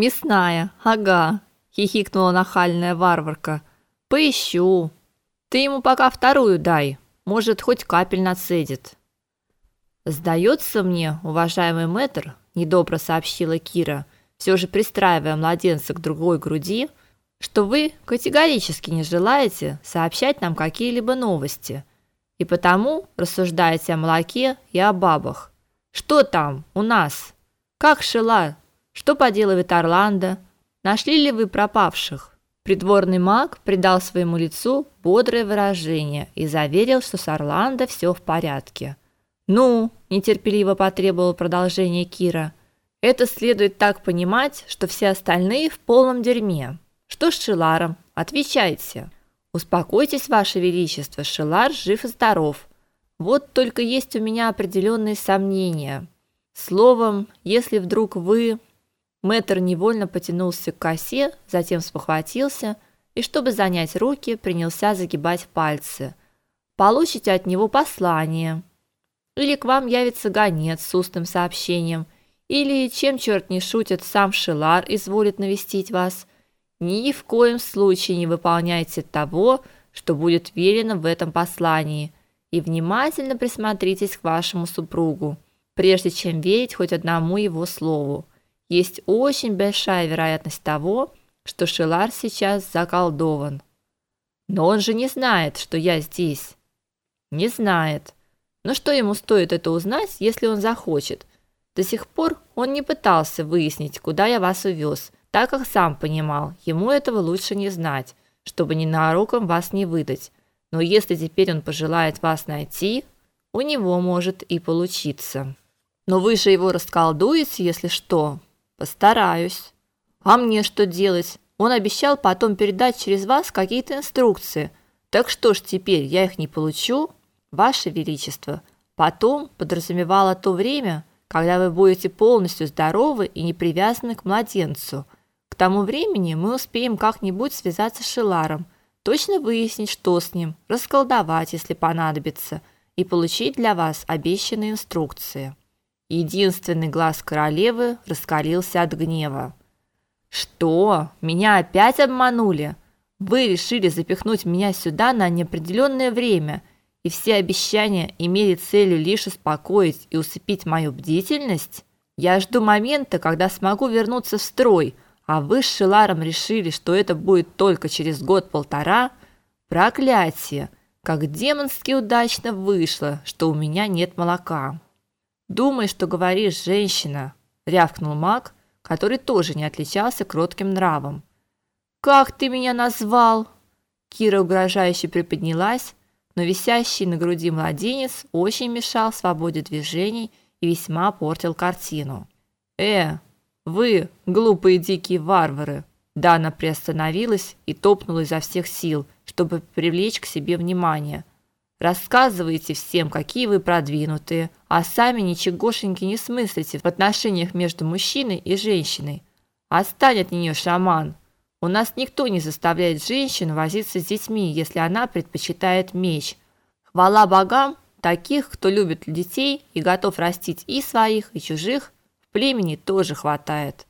Мясная, ага, хихикнула нахальная варварка. Поищу. Ты ему пока вторую дай, может, хоть капель нацедит. Сдается мне, уважаемый мэтр, недобро сообщила Кира, все же пристраивая младенца к другой груди, что вы категорически не желаете сообщать нам какие-либо новости, и потому рассуждаете о молоке и о бабах. Что там у нас? Как шила? Что поделывает Орландо? Нашли ли вы пропавших? Придворный маг придал своему лицу бодрое выражение и заверил, что с Орландо все в порядке. Ну, нетерпеливо потребовал продолжения Кира. Это следует так понимать, что все остальные в полном дерьме. Что с Шиларом? Отвечайте. Успокойтесь, ваше величество, Шилар жив и здоров. Вот только есть у меня определенные сомнения. Словом, если вдруг вы Мэтр невольно потянулся к косе, затем спохватился и, чтобы занять руки, принялся загибать пальцы. Получите от него послание. Или к вам явится гонец с устным сообщением, или, чем черт не шутит, сам Шилар изволит навестить вас. Ни в коем случае не выполняйте того, что будет велено в этом послании, и внимательно присмотритесь к вашему супругу, прежде чем верить хоть одному его слову есть очень большая вероятность того, что Шилар сейчас заколдован. Но он же не знает, что я здесь. Не знает. Но что ему стоит это узнать, если он захочет? До сих пор он не пытался выяснить, куда я вас увез, так как сам понимал, ему этого лучше не знать, чтобы ненароком вас не выдать. Но если теперь он пожелает вас найти, у него может и получиться. Но вы же его расколдуете, если что, Постараюсь. А мне что делать? Он обещал потом передать через вас какие-то инструкции. Так что ж теперь, я их не получу? Ваше величество, потом подразумевало то время, когда вы будете полностью здоровы и не привязаны к младенцу. К тому времени мы успеем как-нибудь связаться с Шиларом, точно выяснить, что с ним, расколдовать, если понадобится, и получить для вас обещанные инструкции. Единственный глаз королевы раскалился от гнева. Что? Меня опять обманули? Вы решили запихнуть меня сюда на неопределенное время, и все обещания имели целью лишь успокоить и усыпить мою бдительность? Я жду момента, когда смогу вернуться в строй, а вы с Шиларом решили, что это будет только через год-полтора? Проклятие! Как демонски удачно вышло, что у меня нет молока. Думай, что говоришь, женщина, рявкнул Мак, который тоже не отличался кротким нравом. Как ты меня назвал? Кира угрожающе приподнялась, но висящий на груди младенец очень мешал свободе движений и весьма портил картину. Э, вы, глупые дикие варвары. Дана приостановилась и топнула изо всех сил, чтобы привлечь к себе внимание. Рассказываете всем, какие вы продвинутые, а сами ничегошеньки не смыслите в отношениях между мужчиной и женщиной. Отстань от нее, шаман. У нас никто не заставляет женщин возиться с детьми, если она предпочитает меч. Хвала богам, таких, кто любит детей и готов растить и своих, и чужих, в племени тоже хватает.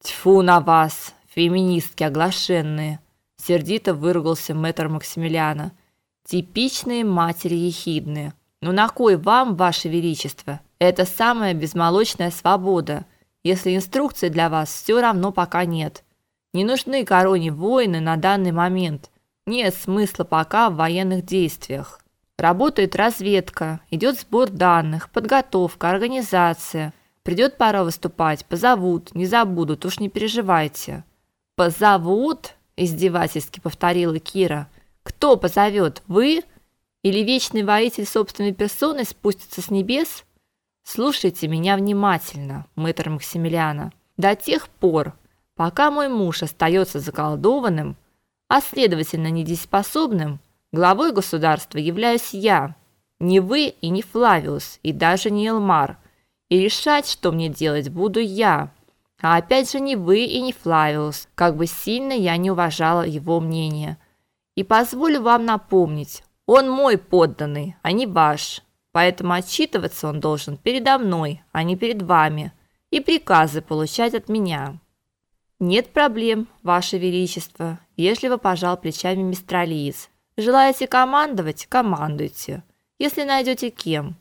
Тьфу на вас, феминистки оглашенные, сердито выругался мэтр Максимилиана. Типичные матери ехидные. Но на кой вам, ваше величество? Это самая безмолочная свобода, если инструкций для вас все равно пока нет. Не нужны короне воины на данный момент. Нет смысла пока в военных действиях. Работает разведка, идет сбор данных, подготовка, организация. Придет пора выступать, позовут, не забудут, уж не переживайте. Позовут, издевательски повторила Кира. Кто позовет? Вы или вечный воитель собственной персоной спустится с небес? Слушайте меня внимательно, мэтр Максимилиана. До тех пор, пока мой муж остается заколдованным, а следовательно недееспособным, главой государства являюсь я, не вы и не Флавиус, и даже не Элмар. И решать, что мне делать, буду я. А опять же не вы и не Флавиус, как бы сильно я не уважала его мнение. И позволю вам напомнить, он мой подданный, а не ваш. Поэтому отчитываться он должен передо мной, а не перед вами, и приказы получать от меня. Нет проблем, ваше величество, вежливо пожал плечами мистралиец. Желаете командовать командуйте. Если найдете кем.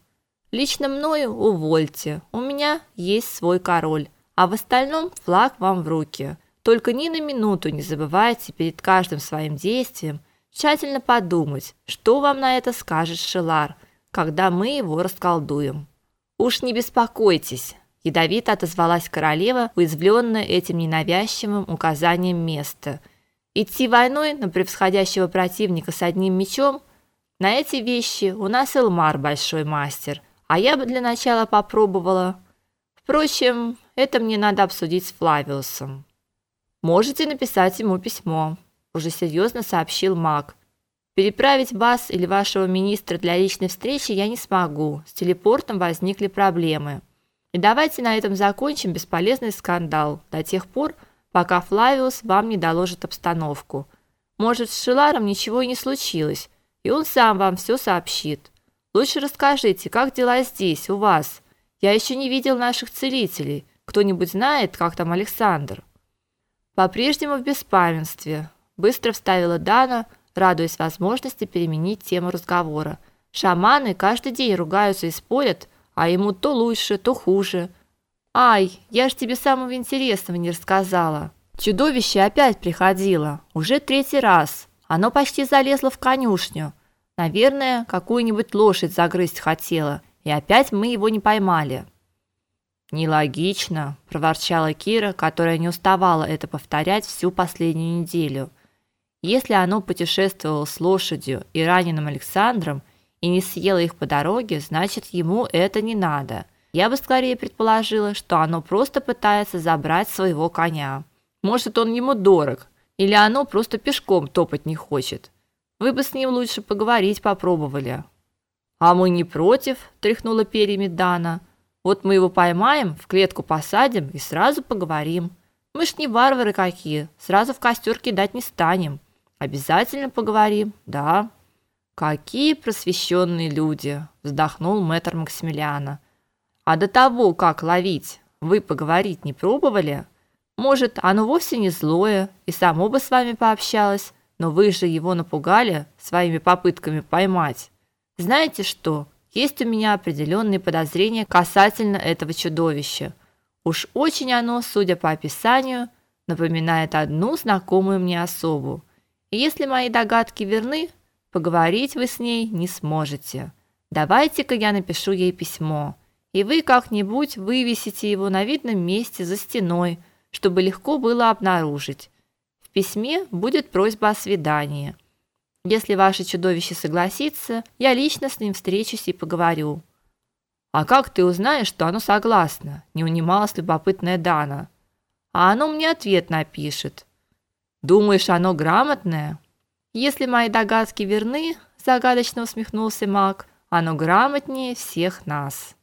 Лично мною увольте. У меня есть свой король, а в остальном флаг вам в руки. Только ни на минуту не забывайте перед каждым своим действием тщательно подумать, что вам на это скажет Шелар, когда мы его расколдуем. Уж не беспокойтесь, ядовито отозвалась королева, уязвленная этим ненавязчивым указанием места. Идти войной на превосходящего противника с одним мечом на эти вещи у нас Элмар большой мастер, а я бы для начала попробовала. Впрочем, это мне надо обсудить с Флавиусом. Можете написать ему письмо, уже серьезно сообщил Мак. Переправить вас или вашего министра для личной встречи я не смогу. С телепортом возникли проблемы. И давайте на этом закончим бесполезный скандал до тех пор, пока Флавиус вам не доложит обстановку. Может, с Шиларом ничего и не случилось, и он сам вам все сообщит. Лучше расскажите, как дела здесь, у вас? Я еще не видел наших целителей. Кто-нибудь знает, как там Александр? По-прежнему в беспамятстве. Быстро вставила Дана, радуясь возможности переменить тему разговора. Шаманы каждый день ругаются и спорят, а ему то лучше, то хуже. Ай, я ж тебе самого интересного не рассказала. Чудовище опять приходило, уже третий раз. Оно почти залезло в конюшню. Наверное, какую-нибудь лошадь загрызть хотело, и опять мы его не поймали. Нелогично, проворчала Кира, которая не уставала это повторять всю последнюю неделю. Если оно путешествовало с лошадью и раненым Александром и не съело их по дороге, значит, ему это не надо. Я бы скорее предположила, что оно просто пытается забрать своего коня. Может, он ему дорог, или оно просто пешком топать не хочет. Вы бы с ним лучше поговорить попробовали. А мы не против, тряхнула перьями Дана. Вот мы его поймаем, в клетку посадим и сразу поговорим. Мы ж не варвары какие, сразу в костер кидать не станем. Обязательно поговорим, да. Какие просвещенные люди, вздохнул мэтр Максимилиана. А до того, как ловить, вы поговорить не пробовали? Может, оно вовсе не злое и само бы с вами пообщалось, но вы же его напугали своими попытками поймать. Знаете что? Есть у меня определенные подозрения касательно этого чудовища. Уж очень оно, судя по описанию, напоминает одну знакомую мне особу. И если мои догадки верны, поговорить вы с ней не сможете. Давайте-ка я напишу ей письмо, и вы как-нибудь вывесите его на видном месте за стеной, чтобы легко было обнаружить. В письме будет просьба о свидании. Если ваше чудовище согласится, я лично с ним встречусь и поговорю. А как ты узнаешь, что оно согласно? Не унималась любопытная Дана. А оно мне ответ напишет. Думаешь, оно грамотное? Если мои догадки верны, загадочно усмехнулся Мак, оно грамотнее всех нас.